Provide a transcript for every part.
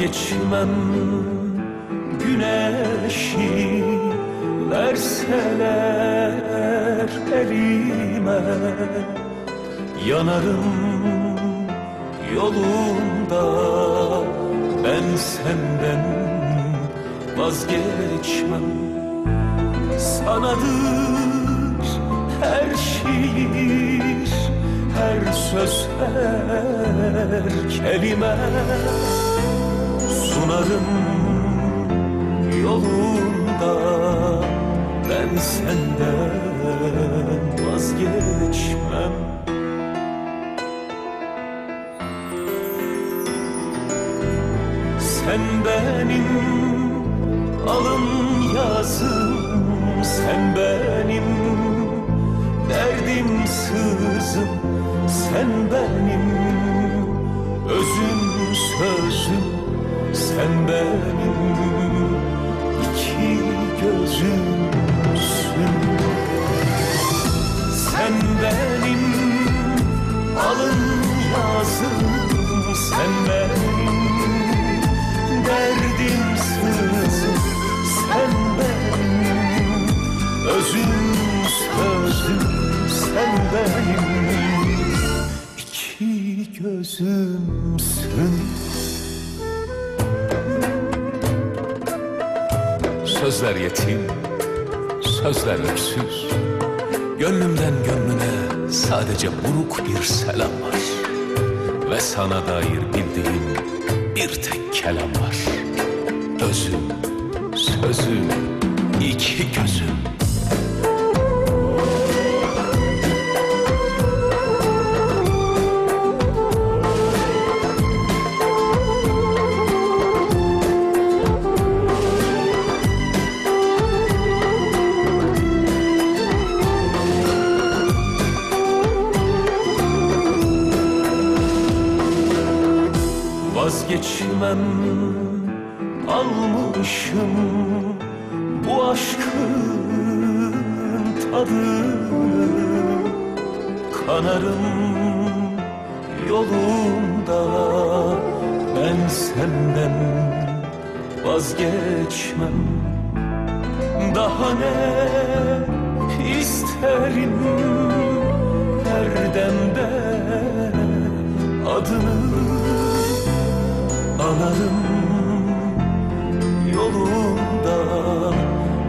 Vazgeçmem. Güneşi verseler elime. Yanarım yolunda. Ben senden vazgeçmem. Sanadır her şiir, her söz, her kelime Sunarım yolunda ben senden vazgeçmem. Sen benim alın yazım Sen benim derdim sızım Sen benim benim iki gözümsün Sen benim alın yazım Sen benim derdim sızım Sen benim. Özüm Sen benim. İki gözümsün Sözler yetim, sözler öksüz. Gönlümden gönlüne sadece buruk bir selam var. Ve sana dair bildiğim bir tek kelam var. Özüm, sözüm, iki gözüm Vazgeçmem. Almışım bu aşkın tadını Kanarım yolunda ben senden vazgeçmem. Daha ne isterim Erdem'de adını Anarım yolunda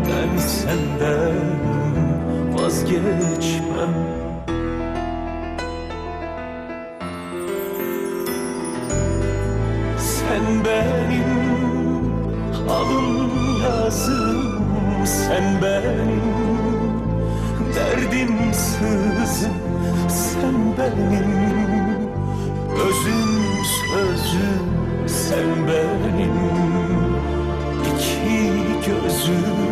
ben senden vazgeçmem. Sen benim alın yazım Sen benim derdim sızım Sen benim özüm sözüm Sen benim. İki gözüm